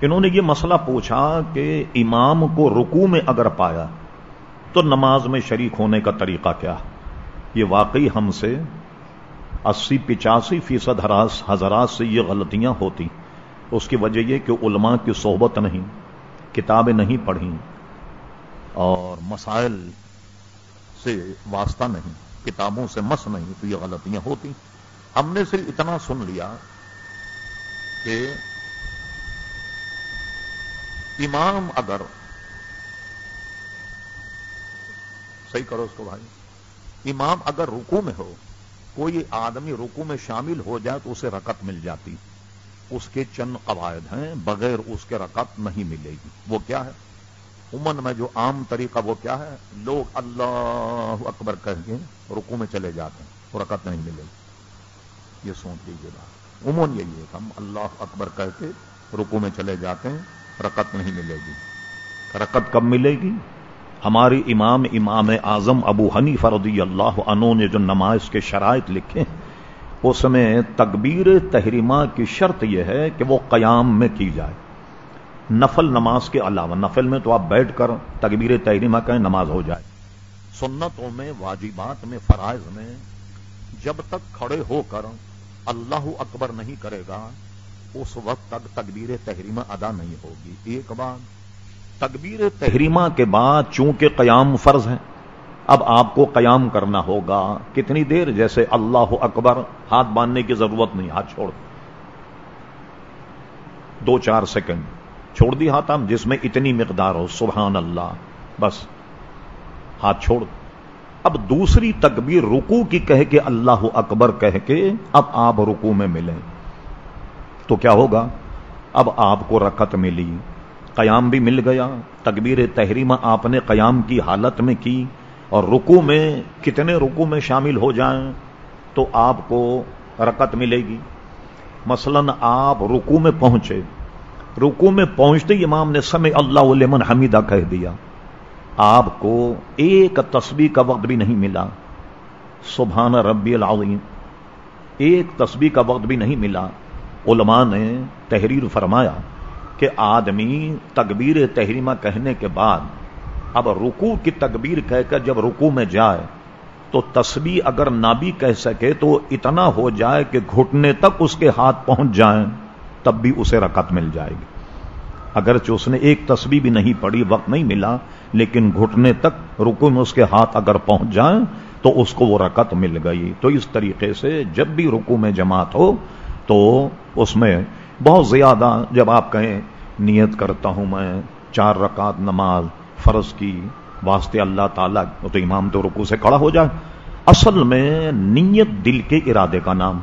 انہوں نے یہ مسئلہ پوچھا کہ امام کو رکو میں اگر پایا تو نماز میں شریک ہونے کا طریقہ کیا؟ یہ واقعی ہم سے اسی پچاسی فیصد حضرات سے یہ غلطیاں ہوتی۔ اس کی وجہ یہ کہ علماء کی صحبت نہیں، کتابیں نہیں پڑھی اور مسائل سے واسطہ نہیں، کتابوں سے مس نہیں، تو یہ غلطیاں ہوتی۔ ہم نے صرف اتنا سن لیا کہ امام اگر صحیح کرو اس کو بھائی۔ امام اگر رکو میں ہو، کوئی آدمی رکو میں شامل ہو جائے تو اسے رکت مل جاتی۔ اس کے چند قواعد ہیں، بغیر اس کے رکت نہیں ملے گی۔ وہ کیا ہے؟ امن میں جو عام طریقہ وہ کیا ہے؟ لوگ اللہ اکبر کہہ کے رکو میں چلے جاتے ہیں وہ رکت نہیں ملے گی۔ یہ سوچ لیجیے بات عموماً یہی ہے کہ ہم اللہ اکبر کہہ کے رکو میں چلے جاتے ہیں۔ رکت نہیں ملے گی۔ رکت کب ملے گی؟ ہماری امام امام اعظم ابو ہنی فردی اللہ عنہ نے جو نماز کے شرائط لکھے اس میں تکبیر تحریمہ کی شرط یہ ہے کہ وہ قیام میں کی جائے۔ نفل نماز کے علاوہ، نفل میں تو آپ بیٹھ کر تکبیر تحریمہ کہیں نماز ہو جائے۔ سنتوں میں، واجبات میں، فرائض میں جب تک کھڑے ہو کر اللہ اکبر نہیں کرے گا اس وقت تک تکبیر تحریمہ ادا نہیں ہوگی۔ ایک بات، تکبیر تحریمہ کے بعد چونکہ قیام فرض ہے اب آپ کو قیام کرنا ہوگا کتنی دیر؟ جیسے اللہ اکبر ہاتھ باندھنے کی ضرورت نہیں، ہاتھ چھوڑ دو۔ چار سیکنڈ۔ چھوڑ دی ہاتھ ہم جس میں اتنی مقدار ہو، سبحان اللہ۔ بس، ہاتھ چھوڑ۔ اب دوسری تکبیر رکو کی کہہ کے اللہ اکبر کہہ کے اب آپ رکو میں ملیں۔ تو کیا ہوگا؟ اب آپ کو رکت ملی، قیام بھی مل گیا، تکبیر تحریمہ آپ نے قیام کی حالت میں کی، اور رکو میں کتنے رکو میں شامل ہو جائیں تو آپ کو رکت ملے گی۔ مثلا آپ رکو میں پہنچے رکو میں پہنچتے ہی امام نے سمے اللہ علم حمیدہ کہہ دیا۔ آپ کو ایک تسبیح کا وقت بھی نہیں ملا۔ سبحان ربی العظیم، ایک تسبیح کا وقت بھی نہیں ملا۔ علماء نے تحریر فرمایا کہ آدمی تکبیر تحریمہ کہنے کے بعد، اب رکو کی تکبیر کہہ کر جب رکو میں جائے، تو تسبیح اگر نہ بھی کہہ سکے تو اتنا ہو جائے کہ گھٹنے تک اس کے ہاتھ پہنچ جائیں، تب بھی اسے رکت مل جائے گی۔ اگرچہ اس نے ایک تسبیح بھی نہیں پڑی وقت نہیں ملا، لیکن گھٹنے تک رکو میں اس کے ہاتھ اگر پہنچ جائیں، تو اس کو وہ رکت مل گئی۔ تو اس طریقے سے جب بھی رکو میں جماعت ہو، تو اس میں بہت زیادہ جب آپ کہیں نیت کرتا ہوں میں، چار رکعت نماز، فرض کی واسطے اللہ تعالیٰ تو امام تو رکو سے کھڑا ہو جائے۔ اصل میں نیت دل کے ارادے کا نام۔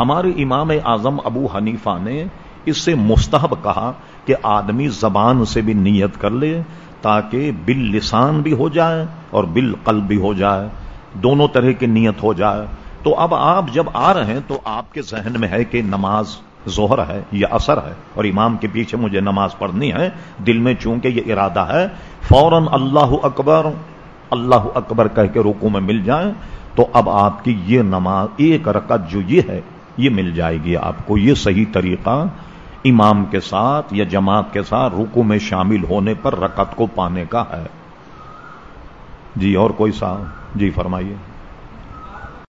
ہمارے امام اعظم ابو حنیفہ نے اس سے مستحب کہا کہ آدمی زبان سے بھی نیت کر لے تاکہ بل لسان بھی ہو جائے اور بل قلب بھی ہو جائے، دونوں طرح کی نیت ہو جائے۔ تو اب آپ جب آ رہے ہیں تو آپ کے ذہن میں ہے کہ نماز ظہر ہے یا اثر ہے اور امام کے پیچھے مجھے نماز پڑھنی ہے، دل میں چونکہ یہ ارادہ ہے، فوراً اللہ اکبر اللہ اکبر کہہ کے رکو میں مل جائیں، تو اب آپ کی یہ نماز، ایک رکعت جو یہ ہے، یہ مل جائے گی آپ کو، یہ صحیح طریقہ امام کے ساتھ یا جماعت کے ساتھ رکو میں شامل ہونے پر رکعت کو پانے کا ہے۔ جی اور کوئی سا جی فرمائیے۔